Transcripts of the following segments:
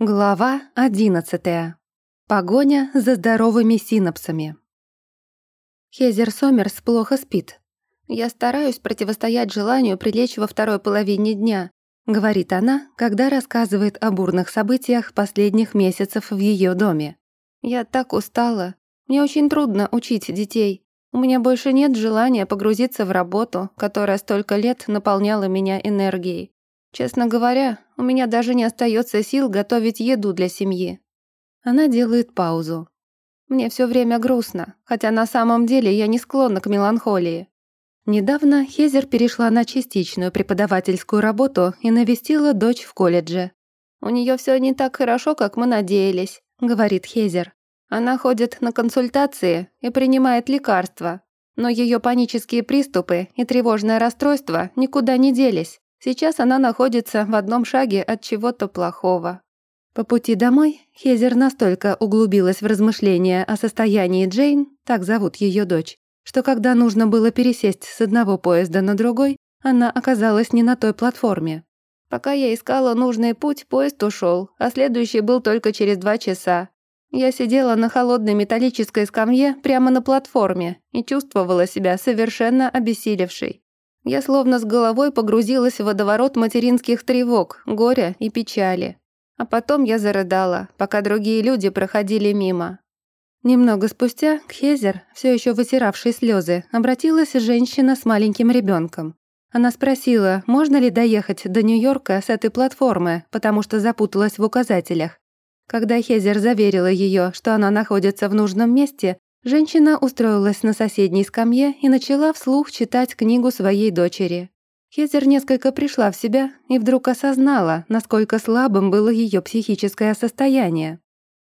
Глава одиннадцатая. Погоня за здоровыми синапсами. Хезер Сомерс плохо спит. «Я стараюсь противостоять желанию прилечь во второй половине дня», говорит она, когда рассказывает о бурных событиях последних месяцев в ее доме. «Я так устала. Мне очень трудно учить детей. У меня больше нет желания погрузиться в работу, которая столько лет наполняла меня энергией. Честно говоря, у меня даже не остается сил готовить еду для семьи. Она делает паузу. Мне все время грустно, хотя на самом деле я не склонна к меланхолии. Недавно Хезер перешла на частичную преподавательскую работу и навестила дочь в колледже. «У нее все не так хорошо, как мы надеялись», — говорит Хезер. «Она ходит на консультации и принимает лекарства, но ее панические приступы и тревожное расстройство никуда не делись. Сейчас она находится в одном шаге от чего-то плохого. По пути домой Хезер настолько углубилась в размышления о состоянии Джейн, так зовут ее дочь, что когда нужно было пересесть с одного поезда на другой, она оказалась не на той платформе. Пока я искала нужный путь, поезд ушел, а следующий был только через два часа. Я сидела на холодной металлической скамье прямо на платформе и чувствовала себя совершенно обессилевшей. Я словно с головой погрузилась в водоворот материнских тревог, горя и печали. А потом я зарыдала, пока другие люди проходили мимо. Немного спустя к Хезер, все еще вытиравшей слезы, обратилась женщина с маленьким ребенком. Она спросила, можно ли доехать до Нью-Йорка с этой платформы, потому что запуталась в указателях. Когда Хезер заверила ее, что она находится в нужном месте, Женщина устроилась на соседней скамье и начала вслух читать книгу своей дочери. Хезер несколько пришла в себя и вдруг осознала, насколько слабым было ее психическое состояние.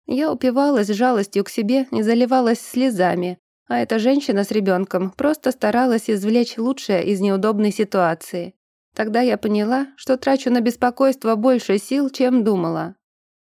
Я упивалась жалостью к себе и заливалась слезами, а эта женщина с ребенком просто старалась извлечь лучшее из неудобной ситуации. Тогда я поняла, что трачу на беспокойство больше сил, чем думала.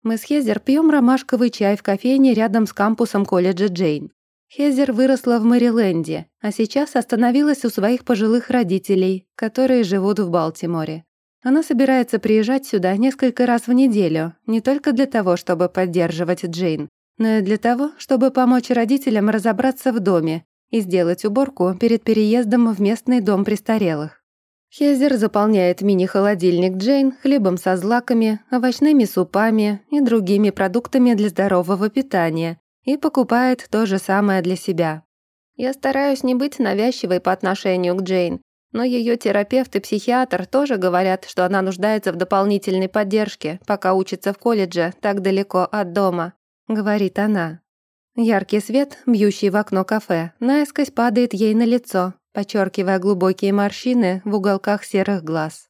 Мы с Хезер пьем ромашковый чай в кофейне рядом с кампусом колледжа Джейн. Хезер выросла в Мэриленде, а сейчас остановилась у своих пожилых родителей, которые живут в Балтиморе. Она собирается приезжать сюда несколько раз в неделю, не только для того, чтобы поддерживать Джейн, но и для того, чтобы помочь родителям разобраться в доме и сделать уборку перед переездом в местный дом престарелых. Хезер заполняет мини-холодильник Джейн хлебом со злаками, овощными супами и другими продуктами для здорового питания, и покупает то же самое для себя. Я стараюсь не быть навязчивой по отношению к Джейн, но ее терапевт и психиатр тоже говорят, что она нуждается в дополнительной поддержке, пока учится в колледже так далеко от дома», — говорит она. Яркий свет, бьющий в окно кафе, наискось падает ей на лицо, подчеркивая глубокие морщины в уголках серых глаз.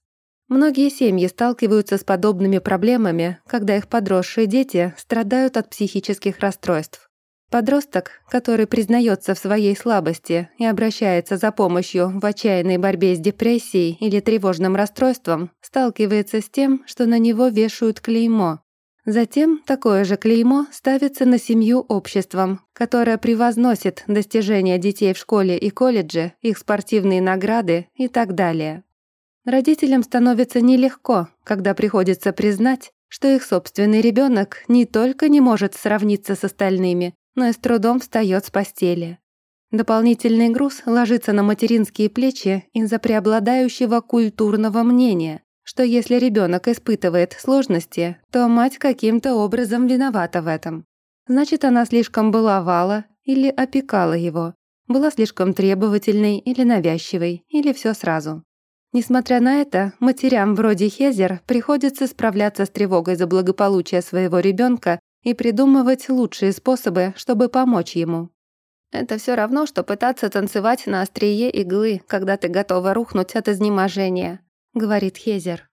Многие семьи сталкиваются с подобными проблемами, когда их подросшие дети страдают от психических расстройств. Подросток, который признается в своей слабости и обращается за помощью в отчаянной борьбе с депрессией или тревожным расстройством, сталкивается с тем, что на него вешают клеймо. Затем такое же клеймо ставится на семью обществом, которое превозносит достижения детей в школе и колледже, их спортивные награды и так далее. Родителям становится нелегко, когда приходится признать, что их собственный ребенок не только не может сравниться с остальными, но и с трудом встает с постели. Дополнительный груз ложится на материнские плечи из-за преобладающего культурного мнения, что если ребенок испытывает сложности, то мать каким-то образом виновата в этом. Значит, она слишком баловала или опекала его, была слишком требовательной или навязчивой, или все сразу. Несмотря на это, матерям вроде Хезер приходится справляться с тревогой за благополучие своего ребенка и придумывать лучшие способы, чтобы помочь ему. Это все равно, что пытаться танцевать на острие иглы, когда ты готова рухнуть от изнеможения, говорит Хезер.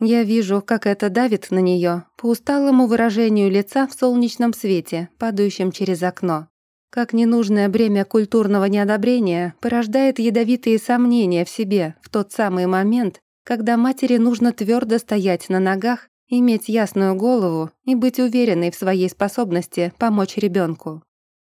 Я вижу, как это давит на нее по усталому выражению лица в солнечном свете, падающем через окно как ненужное бремя культурного неодобрения порождает ядовитые сомнения в себе в тот самый момент, когда матери нужно твердо стоять на ногах, иметь ясную голову и быть уверенной в своей способности помочь ребенку.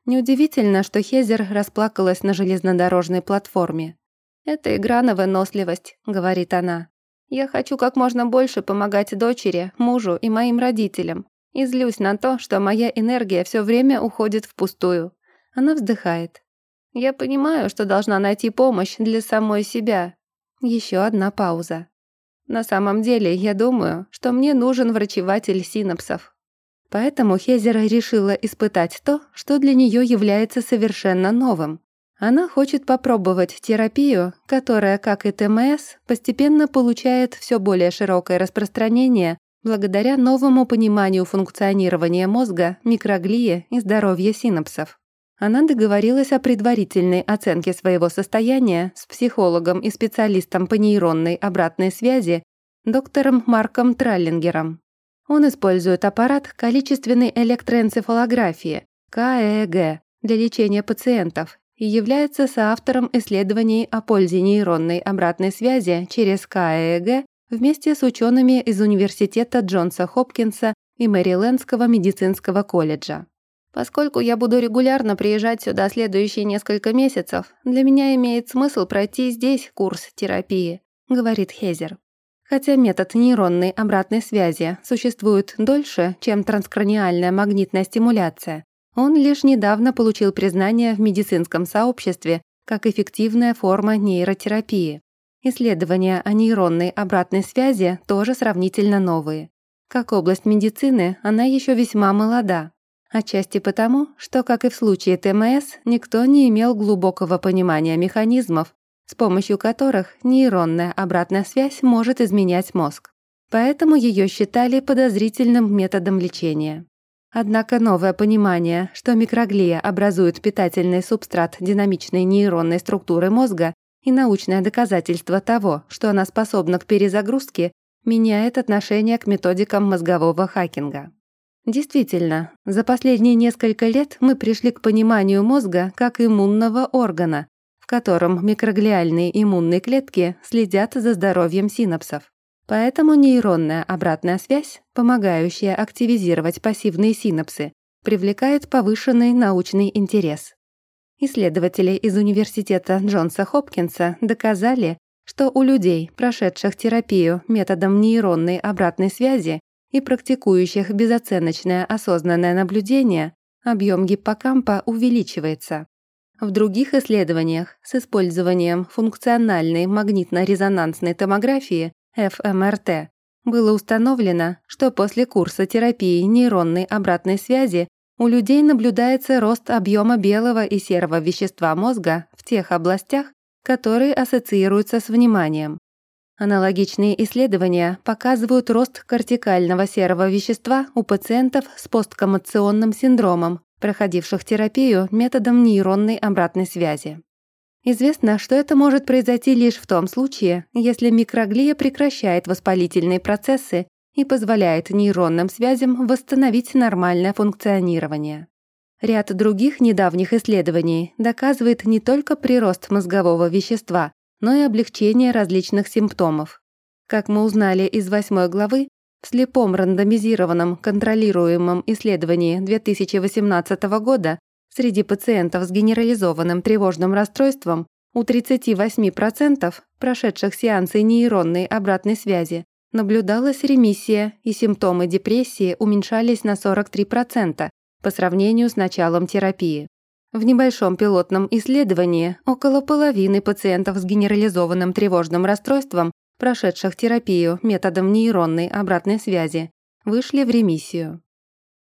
Неудивительно, что Хезер расплакалась на железнодорожной платформе. «Это игра на выносливость», — говорит она. «Я хочу как можно больше помогать дочери, мужу и моим родителям. И злюсь на то, что моя энергия все время уходит впустую. Она вздыхает. Я понимаю, что должна найти помощь для самой себя. Еще одна пауза. На самом деле, я думаю, что мне нужен врачеватель синапсов. Поэтому Хезера решила испытать то, что для нее является совершенно новым. Она хочет попробовать терапию, которая, как и ТМС, постепенно получает все более широкое распространение благодаря новому пониманию функционирования мозга, микроглии и здоровья синапсов. Она договорилась о предварительной оценке своего состояния с психологом и специалистом по нейронной обратной связи доктором Марком Траллингером. Он использует аппарат количественной электроэнцефалографии, КЭЭГ, для лечения пациентов и является соавтором исследований о пользе нейронной обратной связи через КЭЭГ вместе с учеными из Университета Джонса Хопкинса и Мэрилендского медицинского колледжа. Поскольку я буду регулярно приезжать сюда следующие несколько месяцев, для меня имеет смысл пройти здесь курс терапии, говорит Хезер. Хотя метод нейронной обратной связи существует дольше, чем транскраниальная магнитная стимуляция, он лишь недавно получил признание в медицинском сообществе как эффективная форма нейротерапии. Исследования о нейронной обратной связи тоже сравнительно новые. Как область медицины, она еще весьма молода, Отчасти потому, что, как и в случае ТМС, никто не имел глубокого понимания механизмов, с помощью которых нейронная обратная связь может изменять мозг. Поэтому ее считали подозрительным методом лечения. Однако новое понимание, что микроглия образует питательный субстрат динамичной нейронной структуры мозга и научное доказательство того, что она способна к перезагрузке, меняет отношение к методикам мозгового хакинга. Действительно, за последние несколько лет мы пришли к пониманию мозга как иммунного органа, в котором микроглиальные иммунные клетки следят за здоровьем синапсов. Поэтому нейронная обратная связь, помогающая активизировать пассивные синапсы, привлекает повышенный научный интерес. Исследователи из Университета Джонса Хопкинса доказали, что у людей, прошедших терапию методом нейронной обратной связи, и практикующих безоценочное осознанное наблюдение, объем гиппокампа увеличивается. В других исследованиях с использованием функциональной магнитно-резонансной томографии ФМРТ было установлено, что после курса терапии нейронной обратной связи у людей наблюдается рост объема белого и серого вещества мозга в тех областях, которые ассоциируются с вниманием. Аналогичные исследования показывают рост кортикального серого вещества у пациентов с посткоммоционным синдромом, проходивших терапию методом нейронной обратной связи. Известно, что это может произойти лишь в том случае, если микроглия прекращает воспалительные процессы и позволяет нейронным связям восстановить нормальное функционирование. Ряд других недавних исследований доказывает не только прирост мозгового вещества, но и облегчение различных симптомов. Как мы узнали из восьмой главы, в слепом рандомизированном контролируемом исследовании 2018 года среди пациентов с генерализованным тревожным расстройством у 38% прошедших сеансы нейронной обратной связи наблюдалась ремиссия, и симптомы депрессии уменьшались на 43% по сравнению с началом терапии. В небольшом пилотном исследовании около половины пациентов с генерализованным тревожным расстройством, прошедших терапию методом нейронной обратной связи, вышли в ремиссию.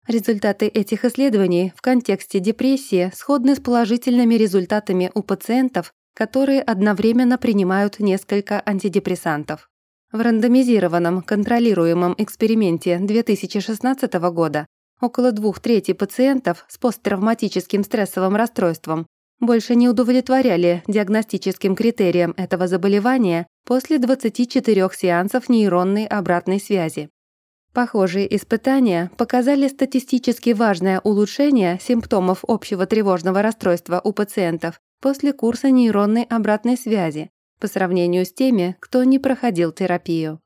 Результаты этих исследований в контексте депрессии сходны с положительными результатами у пациентов, которые одновременно принимают несколько антидепрессантов. В рандомизированном контролируемом эксперименте 2016 года Около двух трети пациентов с посттравматическим стрессовым расстройством больше не удовлетворяли диагностическим критериям этого заболевания после 24 сеансов нейронной обратной связи. Похожие испытания показали статистически важное улучшение симптомов общего тревожного расстройства у пациентов после курса нейронной обратной связи по сравнению с теми, кто не проходил терапию.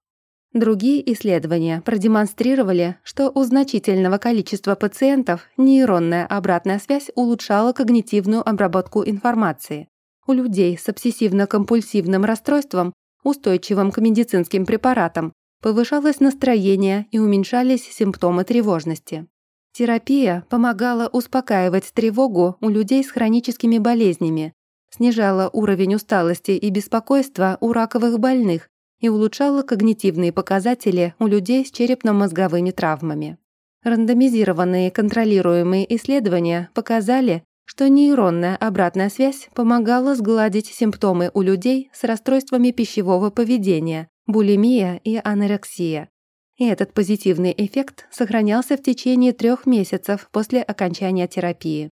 Другие исследования продемонстрировали, что у значительного количества пациентов нейронная обратная связь улучшала когнитивную обработку информации. У людей с обсессивно-компульсивным расстройством, устойчивым к медицинским препаратам, повышалось настроение и уменьшались симптомы тревожности. Терапия помогала успокаивать тревогу у людей с хроническими болезнями, снижала уровень усталости и беспокойства у раковых больных и улучшала когнитивные показатели у людей с черепно-мозговыми травмами. Рандомизированные контролируемые исследования показали, что нейронная обратная связь помогала сгладить симптомы у людей с расстройствами пищевого поведения, булимия и анорексия. И этот позитивный эффект сохранялся в течение трех месяцев после окончания терапии.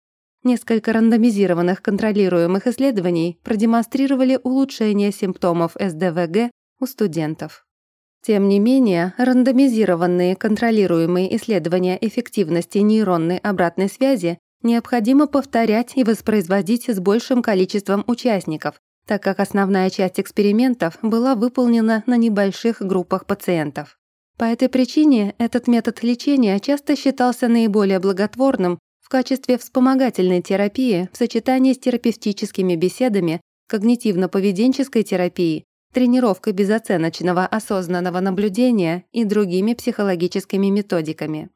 Несколько рандомизированных контролируемых исследований продемонстрировали улучшение симптомов СДВГ у студентов. Тем не менее, рандомизированные контролируемые исследования эффективности нейронной обратной связи необходимо повторять и воспроизводить с большим количеством участников, так как основная часть экспериментов была выполнена на небольших группах пациентов. По этой причине этот метод лечения часто считался наиболее благотворным в качестве вспомогательной терапии в сочетании с терапевтическими беседами, когнитивно-поведенческой терапией, тренировкой безоценочного осознанного наблюдения и другими психологическими методиками.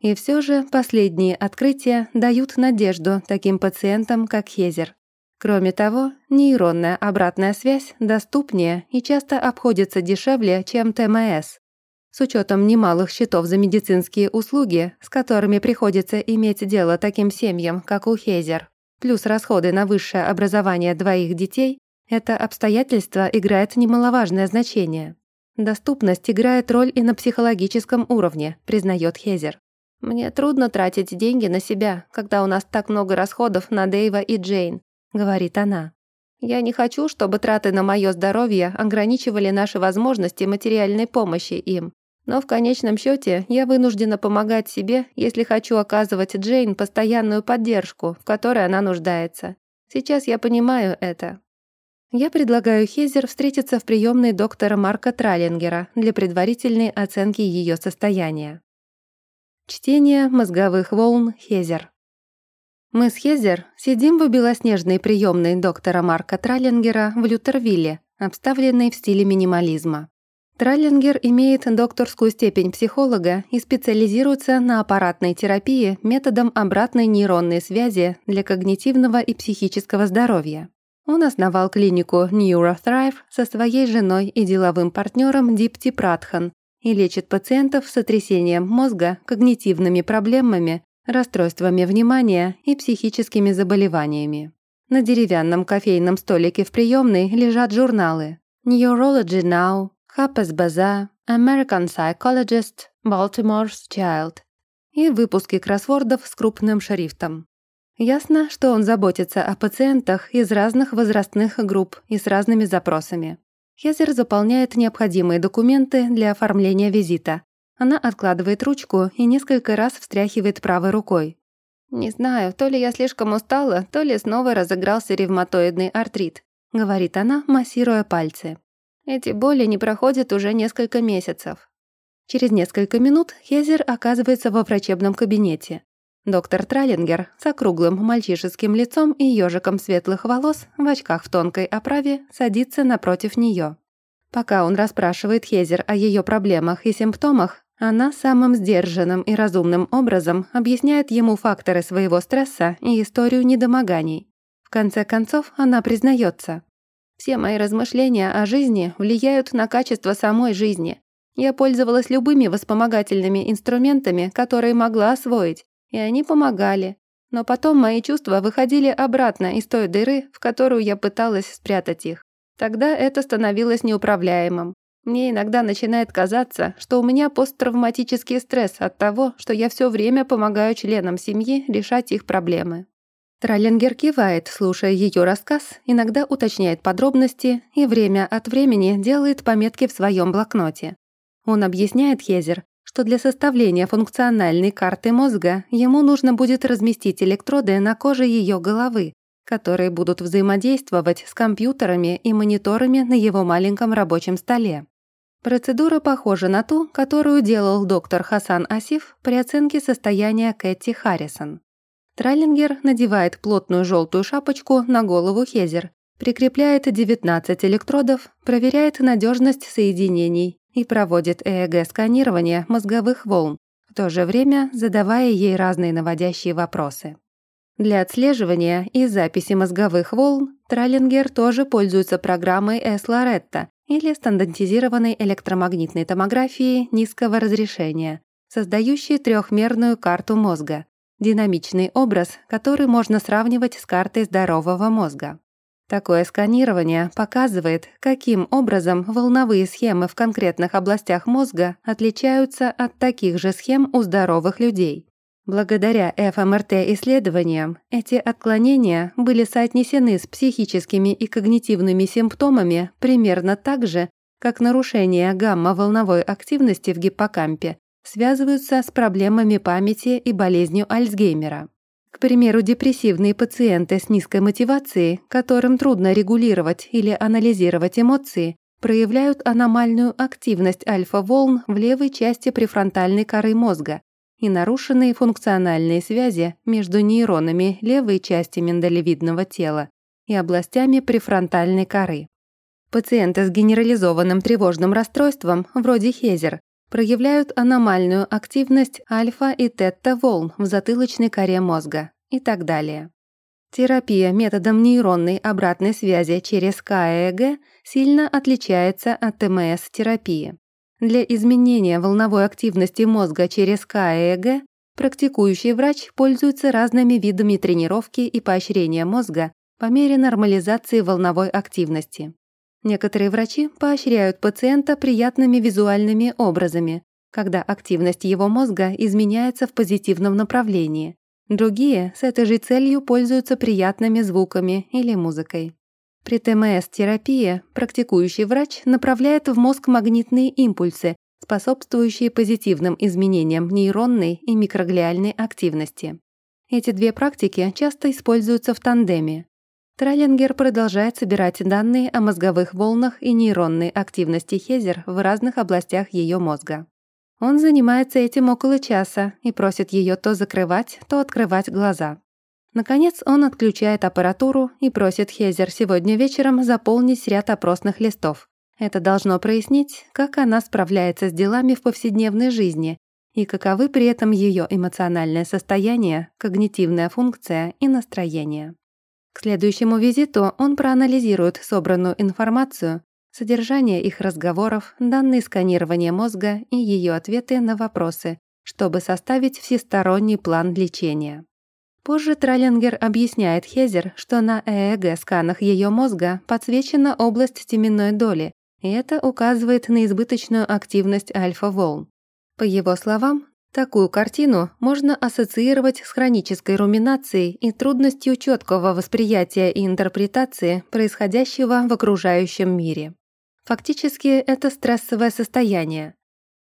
И все же последние открытия дают надежду таким пациентам, как Хезер. Кроме того, нейронная обратная связь доступнее и часто обходится дешевле, чем ТМС. С учетом немалых счетов за медицинские услуги, с которыми приходится иметь дело таким семьям, как у Хезер, плюс расходы на высшее образование двоих детей, это обстоятельство играет немаловажное значение. Доступность играет роль и на психологическом уровне, признает Хезер. «Мне трудно тратить деньги на себя, когда у нас так много расходов на Дэйва и Джейн», — говорит она. «Я не хочу, чтобы траты на мое здоровье ограничивали наши возможности материальной помощи им. Но в конечном счете я вынуждена помогать себе, если хочу оказывать Джейн постоянную поддержку, в которой она нуждается. Сейчас я понимаю это, я предлагаю Хезер встретиться в приемной доктора Марка Траллингера для предварительной оценки ее состояния. Чтение мозговых волн Хезер. Мы с Хезер сидим в белоснежной приемной доктора Марка Траллингера в Лютервилле, обставленной в стиле минимализма. Траллингер имеет докторскую степень психолога и специализируется на аппаратной терапии методом обратной нейронной связи для когнитивного и психического здоровья. Он основал клинику NeuroThrive со своей женой и деловым партнером Дипти Пратхан и лечит пациентов с сотрясением мозга, когнитивными проблемами, расстройствами внимания и психическими заболеваниями. На деревянном кофейном столике в приемной лежат журналы Neurology Now, Harper's Bazaar, American Psychologist, Baltimore's Child и выпуски кроссвордов с крупным шрифтом. Ясно, что он заботится о пациентах из разных возрастных групп и с разными запросами. Хезер заполняет необходимые документы для оформления визита. Она откладывает ручку и несколько раз встряхивает правой рукой. «Не знаю, то ли я слишком устала, то ли снова разыгрался ревматоидный артрит», — говорит она, массируя пальцы. «Эти боли не проходят уже несколько месяцев». Через несколько минут Хезер оказывается во врачебном кабинете. Доктор Траллингер с округлым мальчишеским лицом и ежиком светлых волос в очках в тонкой оправе садится напротив нее. Пока он расспрашивает Хезер о ее проблемах и симптомах, она самым сдержанным и разумным образом объясняет ему факторы своего стресса и историю недомоганий. В конце концов, она признается. «Все мои размышления о жизни влияют на качество самой жизни. Я пользовалась любыми воспомогательными инструментами, которые могла освоить, и они помогали. Но потом мои чувства выходили обратно из той дыры, в которую я пыталась спрятать их. Тогда это становилось неуправляемым. Мне иногда начинает казаться, что у меня посттравматический стресс от того, что я все время помогаю членам семьи решать их проблемы. Траллингер кивает, слушая ее рассказ, иногда уточняет подробности и время от времени делает пометки в своем блокноте. Он объясняет Хезер, что для составления функциональной карты мозга ему нужно будет разместить электроды на коже ее головы, которые будут взаимодействовать с компьютерами и мониторами на его маленьком рабочем столе. Процедура похожа на ту, которую делал доктор Хасан Асиф при оценке состояния Кэти Харрисон. Траллингер надевает плотную желтую шапочку на голову Хезер, прикрепляет 19 электродов, проверяет надежность соединений и проводит ЭЭГ-сканирование мозговых волн, в то же время задавая ей разные наводящие вопросы. Для отслеживания и записи мозговых волн Траллингер тоже пользуется программой S-Loretto или стандартизированной электромагнитной томографией низкого разрешения, создающей трехмерную карту мозга, динамичный образ, который можно сравнивать с картой здорового мозга. Такое сканирование показывает, каким образом волновые схемы в конкретных областях мозга отличаются от таких же схем у здоровых людей. Благодаря ФМРТ-исследованиям эти отклонения были соотнесены с психическими и когнитивными симптомами примерно так же, как нарушение гамма-волновой активности в гиппокампе связываются с проблемами памяти и болезнью Альцгеймера. К примеру, депрессивные пациенты с низкой мотивацией, которым трудно регулировать или анализировать эмоции, проявляют аномальную активность альфа-волн в левой части префронтальной коры мозга, и нарушенные функциональные связи между нейронами левой части миндалевидного тела и областями префронтальной коры. Пациенты с генерализованным тревожным расстройством, вроде Хезер, проявляют аномальную активность альфа- и тетта-волн в затылочной коре мозга и так далее. Терапия методом нейронной обратной связи через КЭГ сильно отличается от ТМС-терапии. Для изменения волновой активности мозга через КЭГ практикующий врач пользуется разными видами тренировки и поощрения мозга по мере нормализации волновой активности. Некоторые врачи поощряют пациента приятными визуальными образами, когда активность его мозга изменяется в позитивном направлении. Другие с этой же целью пользуются приятными звуками или музыкой. При ТМС-терапии практикующий врач направляет в мозг магнитные импульсы, способствующие позитивным изменениям нейронной и микроглиальной активности. Эти две практики часто используются в тандеме. Траллингер продолжает собирать данные о мозговых волнах и нейронной активности Хезер в разных областях ее мозга. Он занимается этим около часа и просит ее то закрывать, то открывать глаза. Наконец он отключает аппаратуру и просит Хезер сегодня вечером заполнить ряд опросных листов. Это должно прояснить, как она справляется с делами в повседневной жизни и каковы при этом ее эмоциональное состояние, когнитивная функция и настроение. К следующему визиту он проанализирует собранную информацию, содержание их разговоров, данные сканирования мозга и ее ответы на вопросы, чтобы составить всесторонний план лечения. Позже Траллингер объясняет Хезер, что на ЭЭГ-сканах ее мозга подсвечена область теменной доли, и это указывает на избыточную активность альфа-волн. По его словам, такую картину можно ассоциировать с хронической руминацией и трудностью четкого восприятия и интерпретации происходящего в окружающем мире. Фактически, это стрессовое состояние.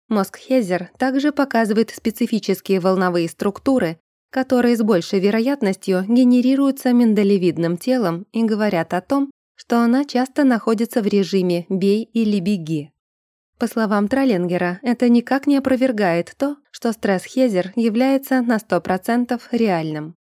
Мозг Хезер также показывает специфические волновые структуры, которые с большей вероятностью генерируются миндалевидным телом и говорят о том, что она часто находится в режиме «бей или беги». По словам Траллингера, это никак не опровергает то, что стресс Хезер является на 100% реальным.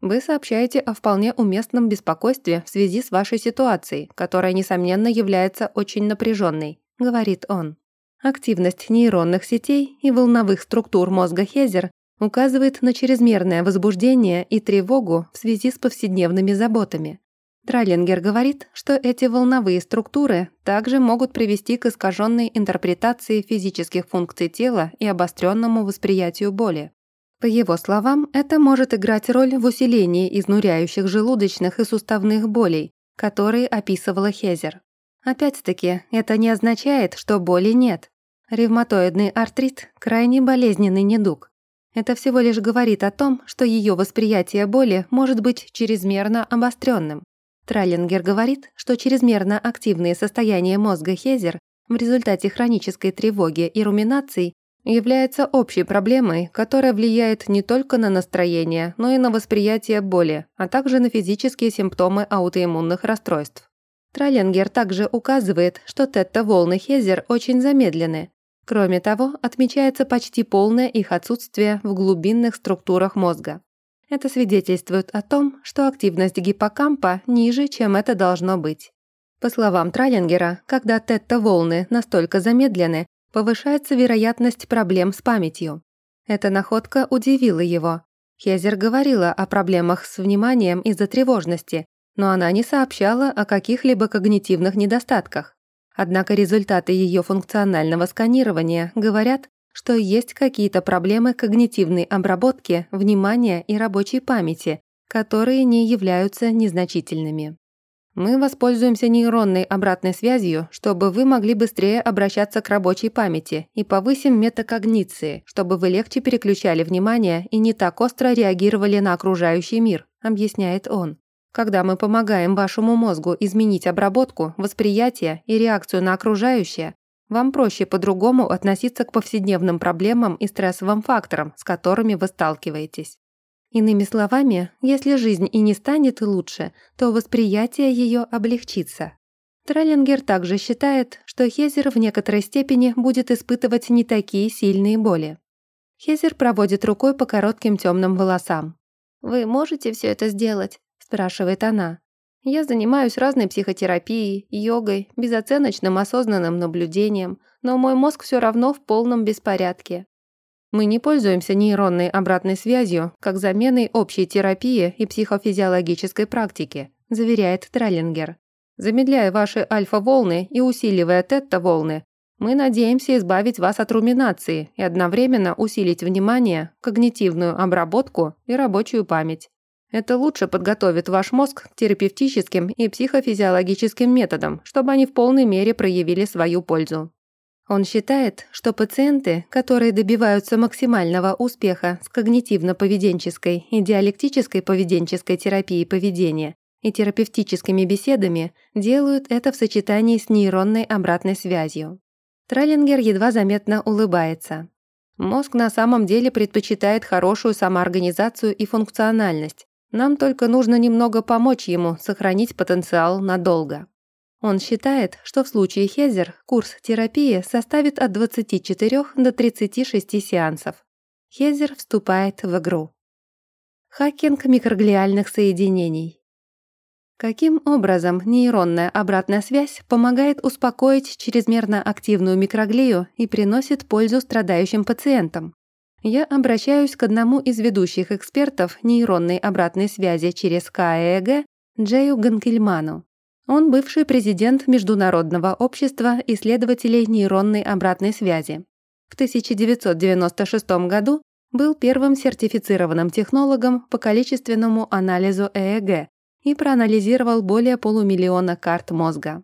Вы сообщаете о вполне уместном беспокойстве в связи с вашей ситуацией, которая, несомненно, является очень напряженной, говорит он. Активность нейронных сетей и волновых структур мозга Хезер указывает на чрезмерное возбуждение и тревогу в связи с повседневными заботами. Траллингер говорит, что эти волновые структуры также могут привести к искаженной интерпретации физических функций тела и обостренному восприятию боли. По его словам, это может играть роль в усилении изнуряющих желудочных и суставных болей, которые описывала Хезер. Опять-таки, это не означает, что боли нет. Ревматоидный артрит – крайне болезненный недуг. Это всего лишь говорит о том, что ее восприятие боли может быть чрезмерно обостренным. Траллингер говорит, что чрезмерно активные состояния мозга Хезер в результате хронической тревоги и руминаций является общей проблемой, которая влияет не только на настроение, но и на восприятие боли, а также на физические симптомы аутоиммунных расстройств. Траллингер также указывает, что тетта-волны Хезер очень замедлены, Кроме того, отмечается почти полное их отсутствие в глубинных структурах мозга. Это свидетельствует о том, что активность гиппокампа ниже, чем это должно быть. По словам Траллингера, когда тетта-волны настолько замедлены, повышается вероятность проблем с памятью. Эта находка удивила его. Хезер говорила о проблемах с вниманием из-за тревожности, но она не сообщала о каких-либо когнитивных недостатках. Однако результаты ее функционального сканирования говорят, что есть какие-то проблемы когнитивной обработки, внимания и рабочей памяти, которые не являются незначительными. Мы воспользуемся нейронной обратной связью, чтобы вы могли быстрее обращаться к рабочей памяти и повысим метакогниции, чтобы вы легче переключали внимание и не так остро реагировали на окружающий мир, объясняет он. Когда мы помогаем вашему мозгу изменить обработку, восприятие и реакцию на окружающее, вам проще по-другому относиться к повседневным проблемам и стрессовым факторам, с которыми вы сталкиваетесь. Иными словами, если жизнь и не станет лучше, то восприятие ее облегчится. Треллингер также считает, что Хезер в некоторой степени будет испытывать не такие сильные боли. Хезер проводит рукой по коротким темным волосам. «Вы можете все это сделать?» – спрашивает она. «Я занимаюсь разной психотерапией, йогой, безоценочным осознанным наблюдением, но мой мозг все равно в полном беспорядке. Мы не пользуемся нейронной обратной связью как заменой общей терапии и психофизиологической практики, заверяет Траллингер. Замедляя ваши альфа-волны и усиливая тетта-волны, мы надеемся избавить вас от руминации и одновременно усилить внимание, когнитивную обработку и рабочую память. Это лучше подготовит ваш мозг к терапевтическим и психофизиологическим методам, чтобы они в полной мере проявили свою пользу. Он считает, что пациенты, которые добиваются максимального успеха с когнитивно-поведенческой и диалектической поведенческой терапией поведения и терапевтическими беседами, делают это в сочетании с нейронной обратной связью. Треллингер едва заметно улыбается. Мозг на самом деле предпочитает хорошую самоорганизацию и функциональность. Нам только нужно немного помочь ему сохранить потенциал надолго. Он считает, что в случае Хезер курс терапии составит от 24 до 36 сеансов. Хезер вступает в игру. Хакинг микроглиальных соединений. Каким образом нейронная обратная связь помогает успокоить чрезмерно активную микроглию и приносит пользу страдающим пациентам? Я обращаюсь к одному из ведущих экспертов нейронной обратной связи через КЭЭГ Джею Ганкельману. Он бывший президент Международного общества исследователей нейронной обратной связи. В 1996 году был первым сертифицированным технологом по количественному анализу ЭЭГ и проанализировал более полумиллиона карт мозга.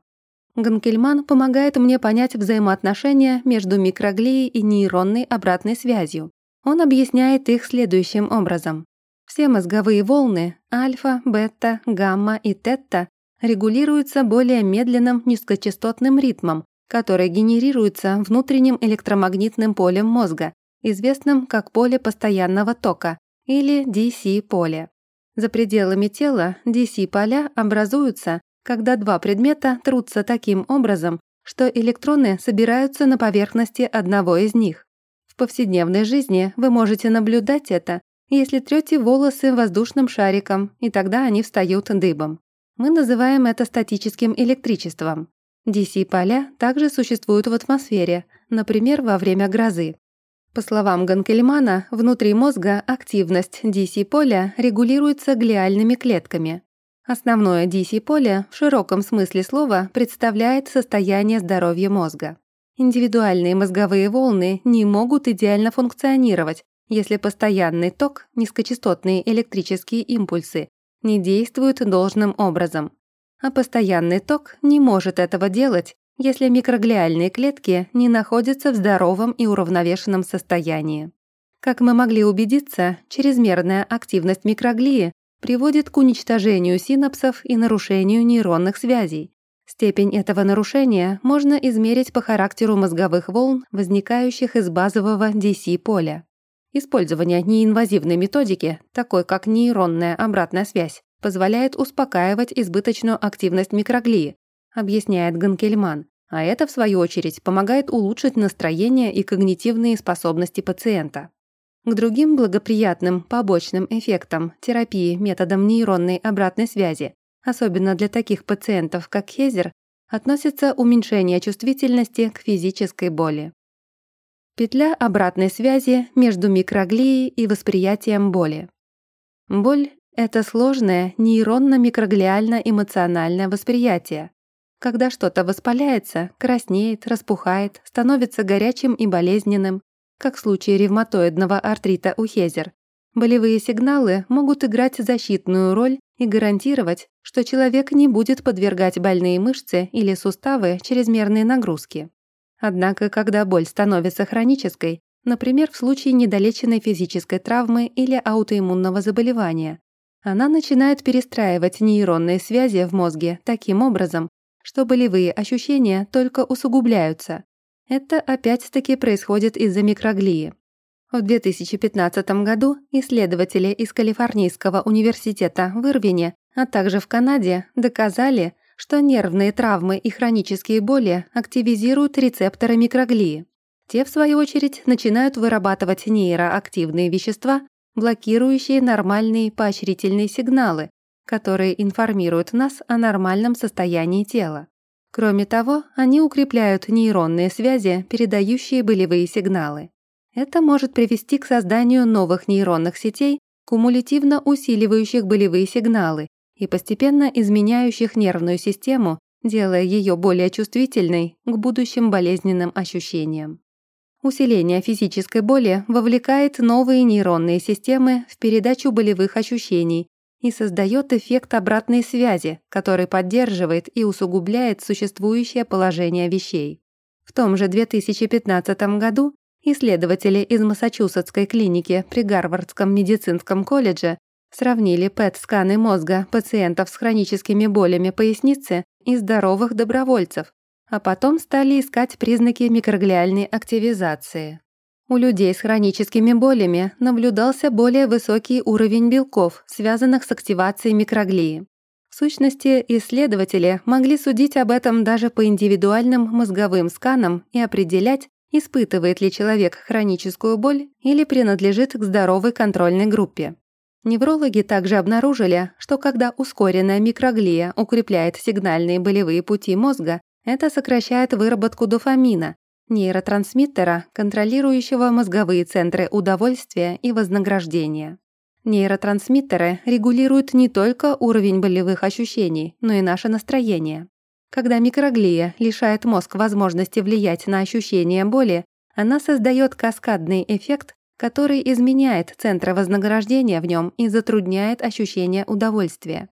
Ганкельман помогает мне понять взаимоотношения между микроглией и нейронной обратной связью. Он объясняет их следующим образом. Все мозговые волны – альфа, бета, гамма и тетта регулируется более медленным низкочастотным ритмом, который генерируется внутренним электромагнитным полем мозга, известным как поле постоянного тока или DC-поле. За пределами тела DC-поля образуются, когда два предмета трутся таким образом, что электроны собираются на поверхности одного из них. В повседневной жизни вы можете наблюдать это, если трете волосы воздушным шариком, и тогда они встают дыбом. Мы называем это статическим электричеством. DC-поля также существуют в атмосфере, например, во время грозы. По словам Ганкельмана, внутри мозга активность DC-поля регулируется глиальными клетками. Основное DC-поле в широком смысле слова представляет состояние здоровья мозга. Индивидуальные мозговые волны не могут идеально функционировать, если постоянный ток, низкочастотные электрические импульсы не действуют должным образом. А постоянный ток не может этого делать, если микроглиальные клетки не находятся в здоровом и уравновешенном состоянии. Как мы могли убедиться, чрезмерная активность микроглии приводит к уничтожению синапсов и нарушению нейронных связей. Степень этого нарушения можно измерить по характеру мозговых волн, возникающих из базового DC-поля. Использование неинвазивной методики, такой как нейронная обратная связь, позволяет успокаивать избыточную активность микроглии, объясняет Ганкельман, а это, в свою очередь, помогает улучшить настроение и когнитивные способности пациента. К другим благоприятным побочным эффектам терапии методом нейронной обратной связи, особенно для таких пациентов, как Хезер, относится уменьшение чувствительности к физической боли. Петля обратной связи между микроглией и восприятием боли. Боль — это сложное нейронно-микроглиально-эмоциональное восприятие. Когда что-то воспаляется, краснеет, распухает, становится горячим и болезненным, как в случае ревматоидного артрита у Хезер, болевые сигналы могут играть защитную роль и гарантировать, что человек не будет подвергать больные мышцы или суставы чрезмерной нагрузке. Однако, когда боль становится хронической, например, в случае недолеченной физической травмы или аутоиммунного заболевания, она начинает перестраивать нейронные связи в мозге таким образом, что болевые ощущения только усугубляются. Это опять-таки происходит из-за микроглии. В 2015 году исследователи из Калифорнийского университета в Ирвине, а также в Канаде, доказали, что нервные травмы и хронические боли активизируют рецепторы микроглии. Те, в свою очередь, начинают вырабатывать нейроактивные вещества, блокирующие нормальные поощрительные сигналы, которые информируют нас о нормальном состоянии тела. Кроме того, они укрепляют нейронные связи, передающие болевые сигналы. Это может привести к созданию новых нейронных сетей, кумулятивно усиливающих болевые сигналы и постепенно изменяющих нервную систему, делая ее более чувствительной к будущим болезненным ощущениям. Усиление физической боли вовлекает новые нейронные системы в передачу болевых ощущений и создает эффект обратной связи, который поддерживает и усугубляет существующее положение вещей. В том же 2015 году исследователи из Массачусетской клиники при Гарвардском медицинском колледже Сравнили ПЭТ-сканы мозга пациентов с хроническими болями поясницы и здоровых добровольцев, а потом стали искать признаки микроглиальной активизации. У людей с хроническими болями наблюдался более высокий уровень белков, связанных с активацией микроглии. В сущности, исследователи могли судить об этом даже по индивидуальным мозговым сканам и определять, испытывает ли человек хроническую боль или принадлежит к здоровой контрольной группе. Неврологи также обнаружили, что когда ускоренная микроглия укрепляет сигнальные болевые пути мозга, это сокращает выработку дофамина, нейротрансмиттера, контролирующего мозговые центры удовольствия и вознаграждения. Нейротрансмиттеры регулируют не только уровень болевых ощущений, но и наше настроение. Когда микроглия лишает мозг возможности влиять на ощущение боли, она создает каскадный эффект, который изменяет центры вознаграждения в нем и затрудняет ощущение удовольствия.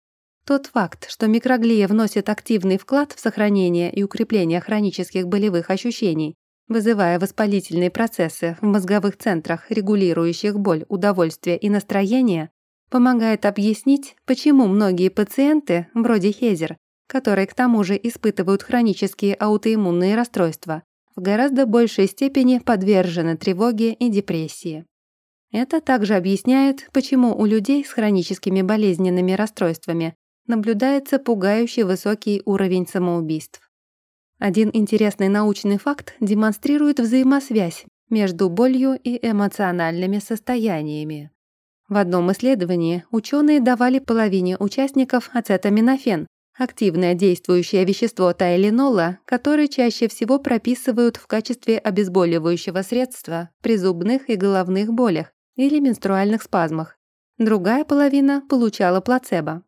Тот факт, что микроглия вносит активный вклад в сохранение и укрепление хронических болевых ощущений, вызывая воспалительные процессы в мозговых центрах, регулирующих боль, удовольствие и настроение, помогает объяснить, почему многие пациенты, вроде Хезер, которые к тому же испытывают хронические аутоиммунные расстройства, в гораздо большей степени подвержены тревоге и депрессии. Это также объясняет, почему у людей с хроническими болезненными расстройствами наблюдается пугающий высокий уровень самоубийств. Один интересный научный факт демонстрирует взаимосвязь между болью и эмоциональными состояниями. В одном исследовании ученые давали половине участников ацетаминофен, активное действующее вещество тайленола, которое чаще всего прописывают в качестве обезболивающего средства при зубных и головных болях или менструальных спазмах. Другая половина получала плацебо.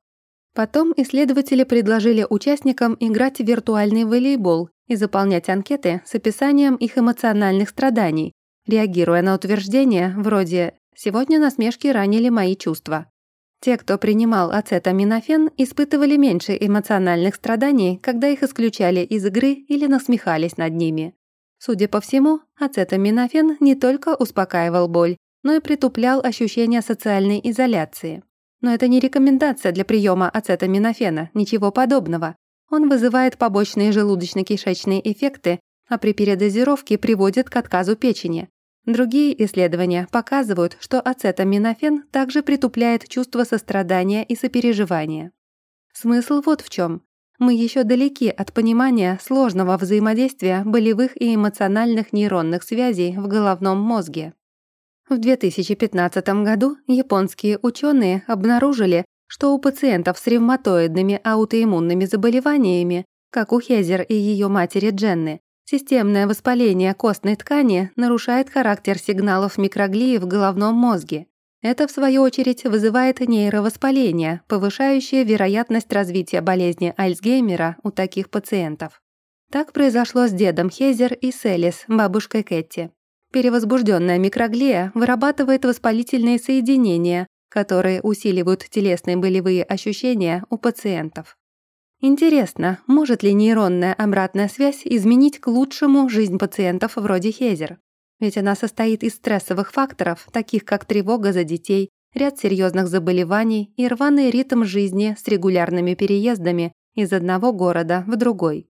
Потом исследователи предложили участникам играть в виртуальный волейбол и заполнять анкеты с описанием их эмоциональных страданий, реагируя на утверждения вроде «сегодня насмешки ранили мои чувства». Те, кто принимал ацетаминофен, испытывали меньше эмоциональных страданий, когда их исключали из игры или насмехались над ними. Судя по всему, ацетаминофен не только успокаивал боль, но и притуплял ощущение социальной изоляции. Но это не рекомендация для приема ацетаминофена, ничего подобного. Он вызывает побочные желудочно-кишечные эффекты, а при передозировке приводит к отказу печени. Другие исследования показывают, что ацетаминофен также притупляет чувство сострадания и сопереживания. Смысл вот в чем. Мы еще далеки от понимания сложного взаимодействия болевых и эмоциональных нейронных связей в головном мозге. В 2015 году японские ученые обнаружили, что у пациентов с ревматоидными аутоиммунными заболеваниями, как у Хезер и ее матери Дженны, Системное воспаление костной ткани нарушает характер сигналов микроглии в головном мозге. Это, в свою очередь, вызывает нейровоспаление, повышающее вероятность развития болезни Альцгеймера у таких пациентов. Так произошло с дедом Хезер и Селис, бабушкой Кэти. Перевозбужденная микроглия вырабатывает воспалительные соединения, которые усиливают телесные болевые ощущения у пациентов. Интересно, может ли нейронная обратная связь изменить к лучшему жизнь пациентов вроде Хезер? Ведь она состоит из стрессовых факторов, таких как тревога за детей, ряд серьезных заболеваний и рваный ритм жизни с регулярными переездами из одного города в другой.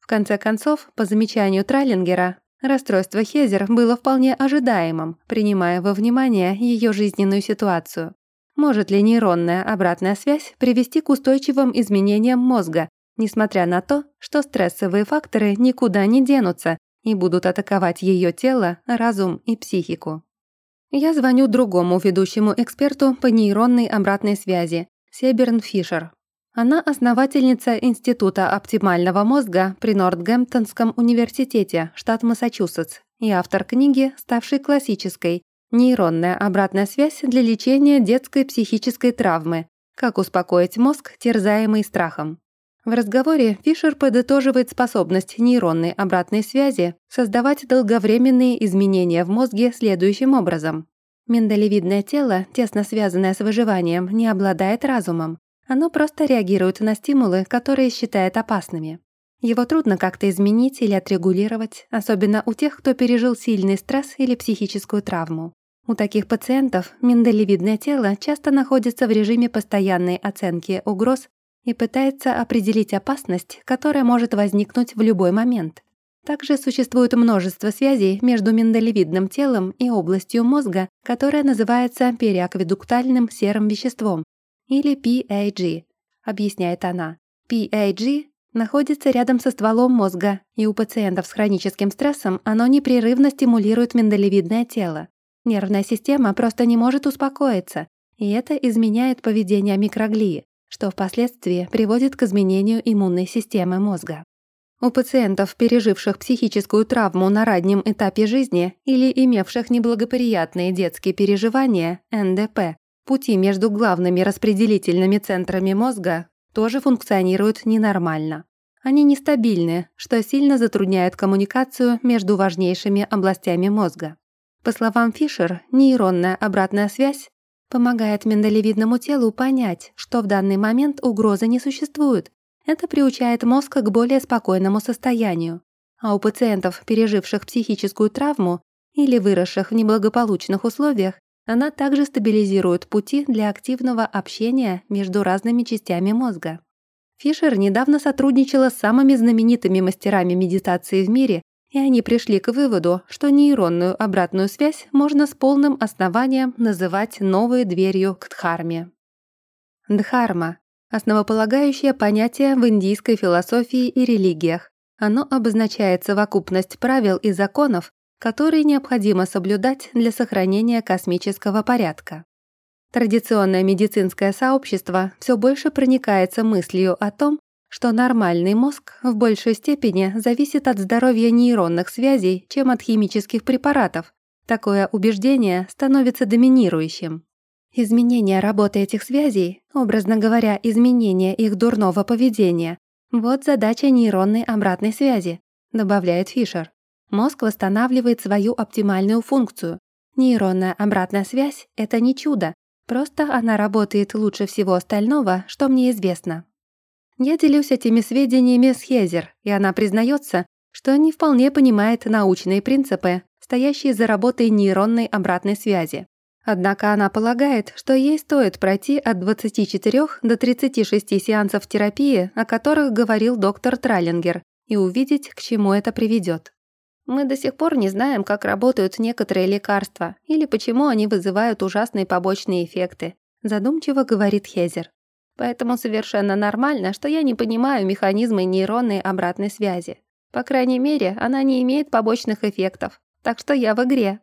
В конце концов, по замечанию Траллингера, расстройство Хезер было вполне ожидаемым, принимая во внимание ее жизненную ситуацию. Может ли нейронная обратная связь привести к устойчивым изменениям мозга, несмотря на то, что стрессовые факторы никуда не денутся и будут атаковать ее тело, разум и психику? Я звоню другому ведущему эксперту по нейронной обратной связи, Себерн Фишер. Она основательница Института оптимального мозга при Нортгемптонском университете, штат Массачусетс, и автор книги, ставшей классической Нейронная обратная связь для лечения детской психической травмы. Как успокоить мозг, терзаемый страхом. В разговоре Фишер подытоживает способность нейронной обратной связи создавать долговременные изменения в мозге следующим образом. Миндалевидное тело, тесно связанное с выживанием, не обладает разумом. Оно просто реагирует на стимулы, которые считает опасными. Его трудно как-то изменить или отрегулировать, особенно у тех, кто пережил сильный стресс или психическую травму. У таких пациентов миндалевидное тело часто находится в режиме постоянной оценки угроз и пытается определить опасность, которая может возникнуть в любой момент. Также существует множество связей между миндалевидным телом и областью мозга, которая называется периакведуктальным серым веществом, или PAG, объясняет она. PAG находится рядом со стволом мозга, и у пациентов с хроническим стрессом оно непрерывно стимулирует миндалевидное тело. Нервная система просто не может успокоиться, и это изменяет поведение микроглии, что впоследствии приводит к изменению иммунной системы мозга. У пациентов, переживших психическую травму на раннем этапе жизни или имевших неблагоприятные детские переживания, НДП, пути между главными распределительными центрами мозга тоже функционируют ненормально. Они нестабильны, что сильно затрудняет коммуникацию между важнейшими областями мозга. По словам Фишер, нейронная обратная связь помогает миндалевидному телу понять, что в данный момент угрозы не существует. Это приучает мозг к более спокойному состоянию. А у пациентов, переживших психическую травму или выросших в неблагополучных условиях, она также стабилизирует пути для активного общения между разными частями мозга. Фишер недавно сотрудничала с самыми знаменитыми мастерами медитации в мире и они пришли к выводу, что нейронную обратную связь можно с полным основанием называть новой дверью к Дхарме. Дхарма – основополагающее понятие в индийской философии и религиях. Оно обозначает совокупность правил и законов, которые необходимо соблюдать для сохранения космического порядка. Традиционное медицинское сообщество все больше проникается мыслью о том, что нормальный мозг в большей степени зависит от здоровья нейронных связей, чем от химических препаратов. Такое убеждение становится доминирующим. Изменение работы этих связей, образно говоря, изменение их дурного поведения, вот задача нейронной обратной связи, добавляет Фишер. Мозг восстанавливает свою оптимальную функцию. Нейронная обратная связь — это не чудо, просто она работает лучше всего остального, что мне известно. Я делюсь этими сведениями с Хезер, и она признается, что не вполне понимает научные принципы, стоящие за работой нейронной обратной связи. Однако она полагает, что ей стоит пройти от 24 до 36 сеансов терапии, о которых говорил доктор Траллингер, и увидеть, к чему это приведет. Мы до сих пор не знаем, как работают некоторые лекарства или почему они вызывают ужасные побочные эффекты, задумчиво говорит Хезер. Поэтому совершенно нормально, что я не понимаю механизмы нейронной обратной связи. По крайней мере, она не имеет побочных эффектов. Так что я в игре.